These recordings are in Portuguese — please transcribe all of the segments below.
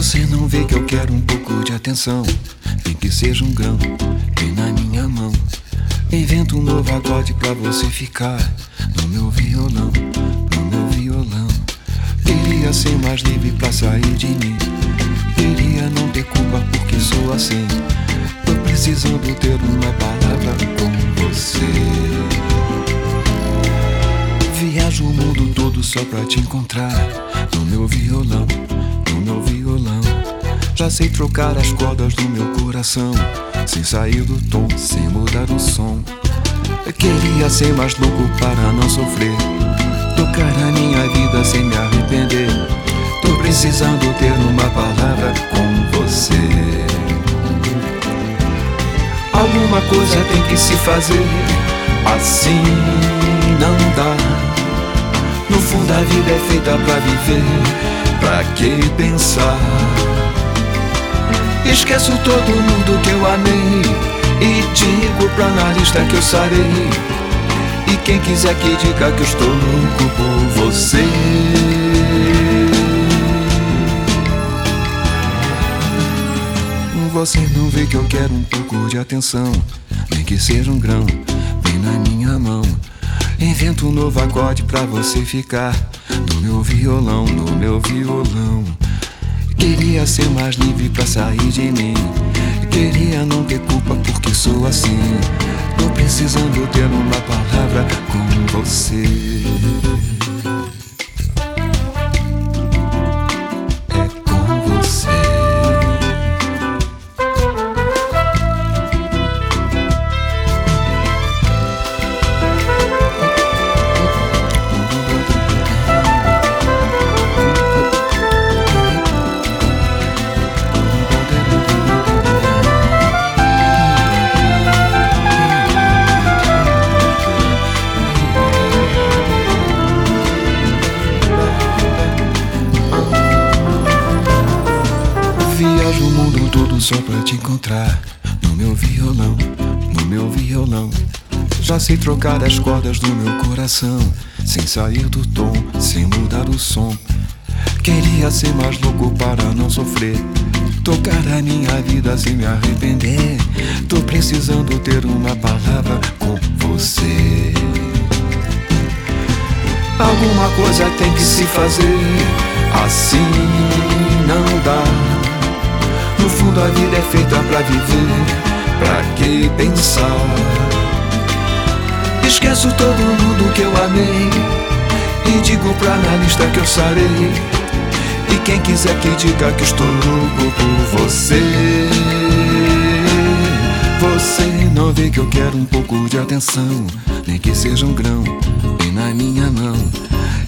Você não vê que eu quero um pouco de atenção, nem que seja um grão, vem na minha mão. Invento um novo acorde pra você ficar no meu violão, no meu violão. Queria ser mais livre pra sair de mim. Queria não ter culpa porque sou assim. Precisando ter uma palavra com você. Viajo o mundo todo só pra te encontrar no meu violão, no meu violão. Já sei trocar as cordas do meu coração, sem sair do tom, sem mudar o som. Eu queria ser mais louco para não sofrer, tocar a minha vida sem me arrepender. Tô precisando ter uma palavra com você. Alguma coisa tem que se fazer, assim não dá. No fundo a vida é feita pra viver, pra que pensar? Esqueço todo mundo que eu amei e digo pra analista que eu sarei. E quem quiser que diga que eu estou louco por você. Você não vê que eu quero um pouco de atenção, nem que seja um grão, vem na minha mão. Invento um novo acorde pra você ficar no meu violão, no meu violão. Queria ser mais livre pra sair de mim. Queria não ter culpa porque sou assim. Tô precisando ter uma palavra com você. Só pra te encontrar. No meu violão, no meu violão. Já sei trocar as cordas do meu coração. Sem sair do tom, sem mudar o som. Queria ser mais louco para não sofrer. Tocar a minha vida sem me arrepender. Tô precisando ter uma palavra com você. Alguma coisa tem que se fazer. Assim não dá a vida é feita pra viver, pra que pensar? Esqueço todo mundo que eu amei e digo pra analista que eu sarei. E quem quiser que diga que estou louco por você. Você não vê que eu quero um pouco de atenção, nem que seja um grão, bem na minha mão.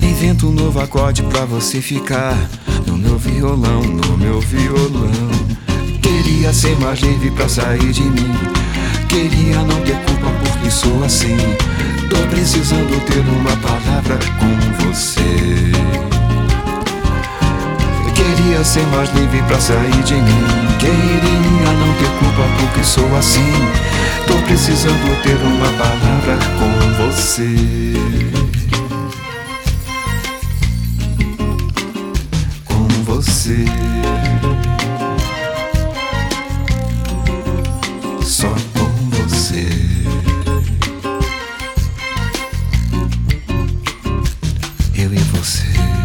Invento um novo acorde pra você ficar no meu violão, no meu violão. Queria ser mais livre pra sair de mim. Queria não ter culpa porque sou assim. Tô precisando ter uma palavra com você. Queria ser mais livre pra sair de mim. Queria não ter culpa porque sou assim. Tô precisando ter uma palavra com você. só com você. Eu e você.